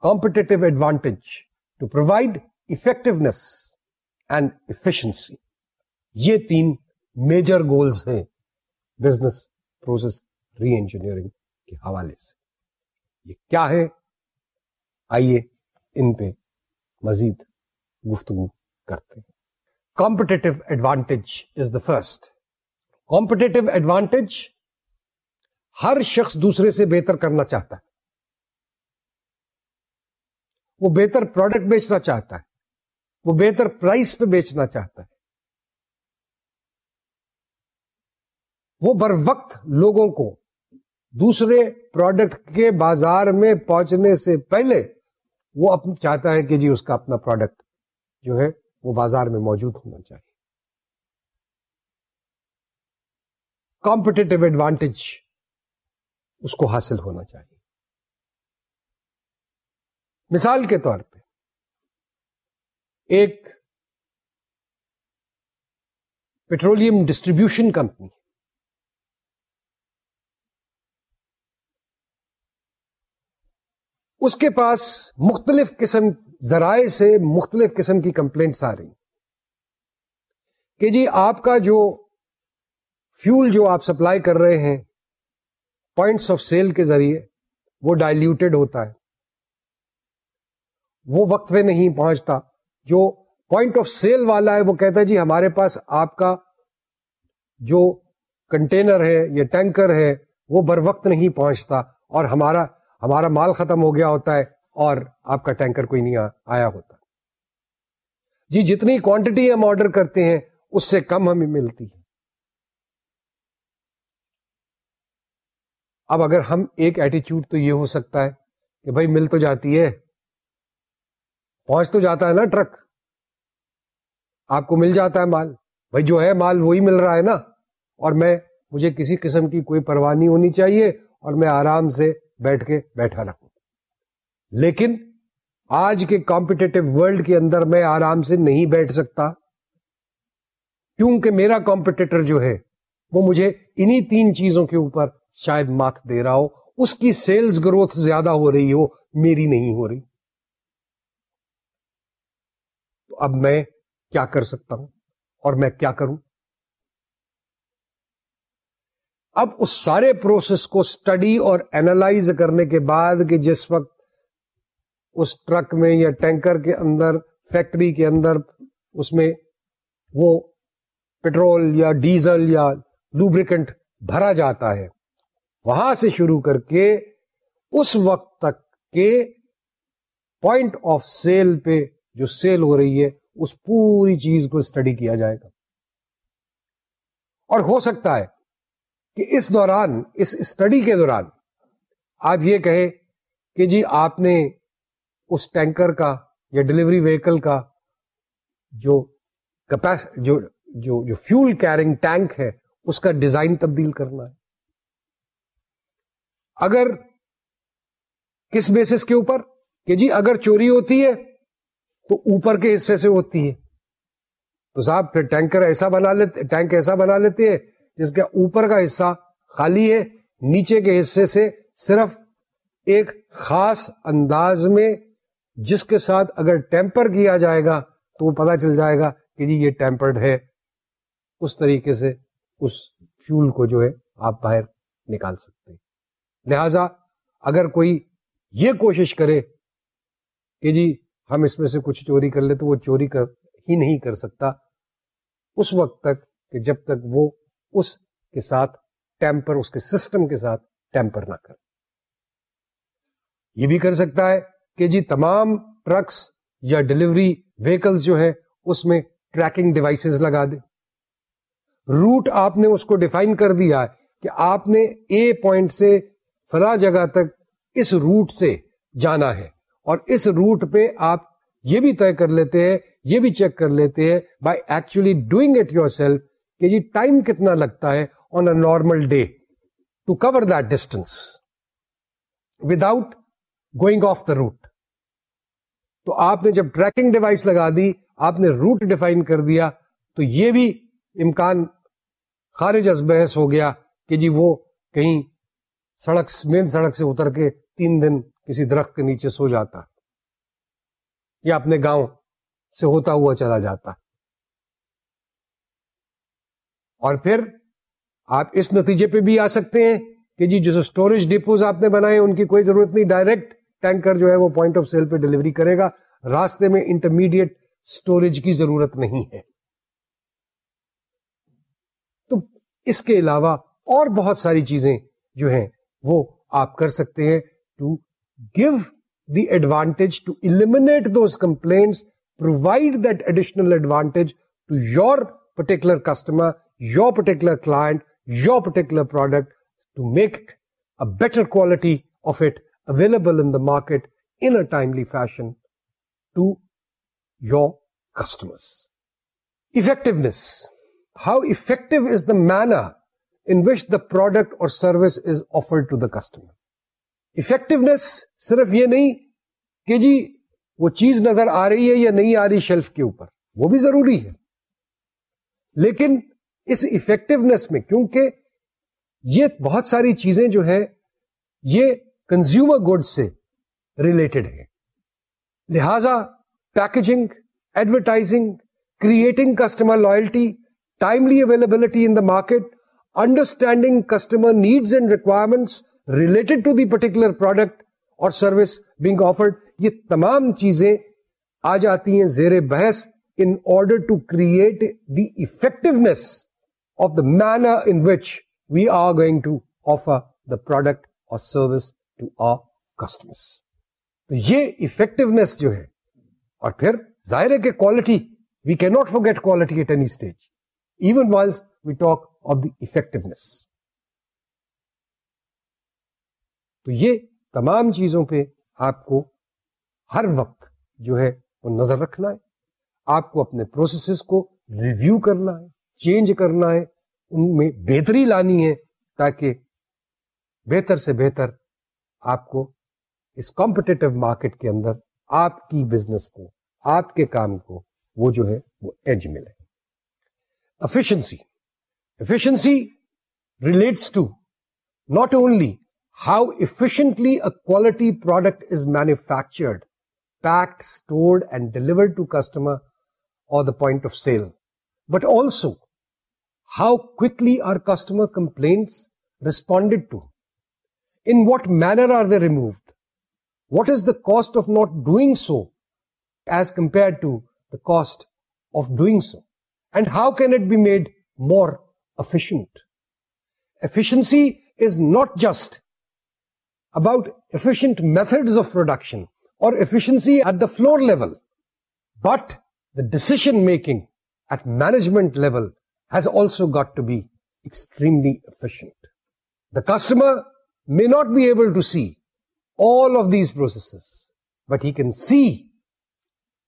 competitive advantage, to provide effectiveness and efficiency یہ تین میجر گولز ہیں بزنس پروسیس ری انجینئرنگ کے حوالے سے یہ کیا ہے آئیے ان پہ مزید گفتگو کرتے ہیں competitive advantage is the first competitive advantage ہر شخص دوسرے سے بہتر کرنا چاہتا ہے وہ بہتر پروڈکٹ بیچنا چاہتا ہے وہ بہتر پرائس پہ بیچنا چاہتا ہے وہ بر وقت لوگوں کو دوسرے پروڈکٹ کے بازار میں پہنچنے سے پہلے وہ چاہتا ہے کہ جی اس کا اپنا پروڈکٹ جو ہے وہ بازار میں موجود ہونا چاہیے کمپٹیٹو ایڈوانٹیج اس کو حاصل ہونا چاہیے مثال کے طور پہ ایک پیٹرولیم ڈسٹریبیوشن کمپنی اس کے پاس مختلف قسم ذرائع سے مختلف قسم کی کمپلینٹس آ رہی کہ جی آپ کا جو فیول جو آپ سپلائی کر رہے ہیں پوائنٹس آف سیل کے ذریعے وہ ڈائلوٹیڈ ہوتا ہے وہ وقت پہ نہیں پہنچتا جو پوائنٹ آف سیل والا ہے وہ کہتا ہے جی ہمارے پاس آپ کا جو کنٹینر ہے یا ٹینکر ہے وہ بر وقت نہیں پہنچتا اور ہمارا ہمارا مال ختم ہو گیا ہوتا ہے اور آپ کا ٹینکر کوئی نہیں آیا ہوتا جی جتنی کوانٹٹی ہم آرڈر کرتے ہیں اس سے کم ہمیں ملتی ہے اب اگر ہم ایک ایٹیچیوڈ تو یہ ہو سکتا ہے کہ بھائی مل تو جاتی ہے پہنچ تو جاتا ہے نا ٹرک آپ کو مل جاتا ہے مال بھائی جو ہے مال وہی مل رہا ہے نا اور میں مجھے کسی قسم کی کوئی پرواہ نہیں ہونی چاہیے اور میں آرام سے بیٹھ کے بیٹھا لیکن آج کے ورلڈ کے اندر میں آرام سے نہیں بیٹھ سکتا کیونکہ میرا کمپٹیٹر جو ہے وہ مجھے انہی تین چیزوں کے اوپر شاید مات دے رہا ہو اس کی سیلز گروتھ زیادہ ہو رہی ہو میری نہیں ہو رہی تو اب میں کیا کر سکتا ہوں اور میں کیا کروں اب اس سارے پروسیس کو اسٹڈی اور اینالائز کرنے کے بعد کہ جس وقت اس ٹرک میں یا ٹینکر کے اندر فیکٹری کے اندر اس میں وہ پیٹرول یا ڈیزل یا لوبریکنٹ بھرا جاتا ہے وہاں سے شروع کر کے اس وقت تک کے پوائنٹ آف سیل پہ جو سیل ہو رہی ہے اس پوری چیز کو اسٹڈی کیا جائے گا اور ہو سکتا ہے کہ اس دوران اس اسٹڈی کے دوران آپ یہ کہیں کہ جی آپ نے اس ٹینکر کا یا ڈلیوری ویکل کا جو کپس جو جو فیول کیرنگ ٹینک ہے اس کا ڈیزائن تبدیل کرنا ہے اگر کس بیسس کے اوپر کہ جی اگر چوری ہوتی ہے تو اوپر کے حصے سے ہوتی ہے تو صاحب پھر ٹینکر ایسا بنا لیتے ٹینک ایسا بنا لیتے ہیں جس کا اوپر کا حصہ خالی ہے نیچے کے حصے سے صرف ایک خاص انداز میں جس کے ساتھ اگر ٹیمپر کیا جائے گا تو وہ پتا چل جائے گا کہ جی یہ ٹیمپرڈ ہے اس طریقے سے اس فیول کو جو ہے آپ باہر نکال سکتے ہیں لہذا اگر کوئی یہ کوشش کرے کہ جی ہم اس میں سے کچھ چوری کر لیں تو وہ چوری کر ہی نہیں کر سکتا اس وقت تک کہ جب تک وہ اس کے ساتھ ٹیمپر اس کے سسٹم کے ساتھ ٹیمپر نہ کر یہ بھی کر سکتا ہے کہ جی تمام ٹرکس یا ڈلیوری وہیکلس جو ہیں اس میں ٹریکنگ ڈیوائسز لگا دے روٹ آپ نے اس کو ڈیفائن کر دیا ہے کہ آپ نے اے پوائنٹ سے فلا جگہ تک اس روٹ سے جانا ہے اور اس روٹ پہ آپ یہ بھی طے کر لیتے ہیں یہ بھی چیک کر لیتے ہیں by actually doing it yourself کہ جی ٹائم کتنا لگتا ہے on a normal day to cover distance without going off the route تو آپ نے جب ٹریکنگ ڈیوائس لگا دی آپ نے روٹ ڈیفائن کر دیا تو یہ بھی امکان خارج از بحث ہو گیا کہ جی وہ کہیں سڑک مین سڑک سے اتر کے تین دن کسی درخت کے نیچے سو جاتا یا اپنے گاؤں سے ہوتا ہوا چلا جاتا اور پھر آپ اس نتیجے پہ بھی آ سکتے ہیں کہ جی جو اسٹوریج ڈپوز نے بنائے ان کی کوئی ضرورت نہیں ڈائریکٹ ٹینکر جو ہے وہ پوائنٹ آف سیل پہ ڈلیوری کرے گا راستے میں انٹرمیڈیٹ اسٹوریج کی ضرورت نہیں ہے تو اس کے علاوہ اور بہت ساری چیزیں جو ہیں وہ آپ کر سکتے ہیں to give the advantage to eliminate those complaints, provide that additional advantage to your particular customer, your particular client, your particular product, to make a better quality of it available in the market in a timely fashion to your customers. Effectiveness. How effective is the manner in which the product or service is offered to the customer? Effectiveness صرف یہ نہیں کہ جی وہ چیز نظر آ رہی ہے یا نہیں آ رہی شیلف کے اوپر وہ بھی ضروری ہے لیکن اس افیکٹونیس میں کیونکہ یہ بہت ساری چیزیں جو ہیں یہ کنزیومر گڈ سے ریلیٹڈ ہے لہذا packaging advertising creating customer loyalty timely availability in the market understanding customer needs and requirements related to the particular product or service being offered یہ تمام چیزیں آ جاتی ہیں زیر بحث in order to create the effectiveness of the manner which we are going to offer the product or service to customer تو یہ افیکٹونیس جو ہے اور پھر ظاہر ہے کہ quality we can not forget quality at any stage even whilst we talk of the effectiveness تو یہ تمام چیزوں پہ آپ کو ہر وقت جو ہے وہ نظر رکھنا ہے آپ کو اپنے پروسیسز کو ریویو کرنا ہے چینج کرنا ہے ان میں بہتری لانی ہے تاکہ بہتر سے بہتر آپ کو اس کمپٹیٹو مارکیٹ کے اندر آپ کی بزنس کو آپ کے کام کو وہ جو ہے وہ ایج ملے efficiency efficiency relates to not only how efficiently a quality product is manufactured, packed, stored and delivered to customer or the point of sale, but also how quickly are customer complaints responded to, in what manner are they removed, what is the cost of not doing so as compared to the cost of doing so, and how can it be made more efficient. Efficiency is not just about efficient methods of production or efficiency at the floor level, but the decision making at management level has also got to be extremely efficient. The customer may not be able to see all of these processes, but he can see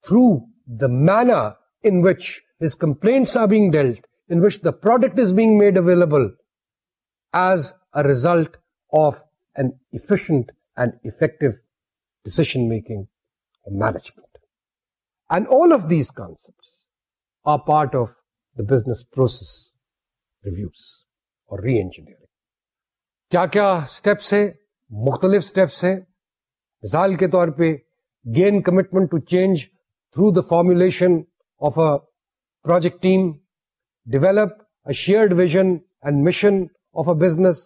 through the manner in which his complaints are being dealt, in which the product is being made available as a result of efficient and effective decision making management and all of these concept are part of the business process reviews or reengineer کیا کیا اسٹیپس ہے مختلف اسٹیپس ہیں مثال کے طور پہ gain commitment to change through the formulation of a projection develop a shared vision and mission of a business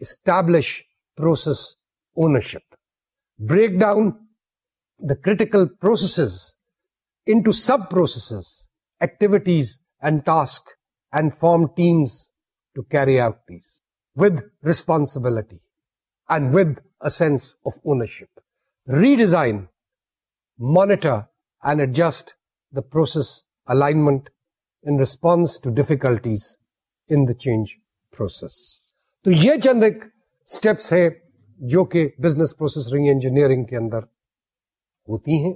establish process ownership. Break down the critical processes into sub-processes, activities and tasks, and form teams to carry out these with responsibility and with a sense of ownership. Redesign, monitor and adjust the process alignment in response to difficulties in the change process. تو یہ چند ایک اسٹیپس ہیں جو کہ بزنس پروسیس ری انجینئرنگ کے اندر ہوتی ہیں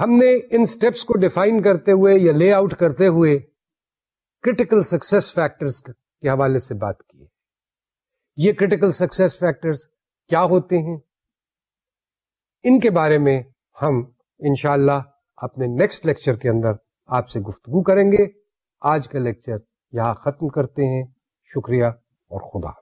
ہم نے ان اسٹیپس کو ڈیفائن کرتے ہوئے یا لے آؤٹ کرتے ہوئے سکسیس فیکٹرز کے حوالے سے بات کی ہے یہ کرٹیکل سکسیس فیکٹرز کیا ہوتے ہیں ان کے بارے میں ہم انشاءاللہ اپنے نیکسٹ لیکچر کے اندر آپ سے گفتگو کریں گے آج کا لیکچر یہاں ختم کرتے ہیں شکریہ اور خدا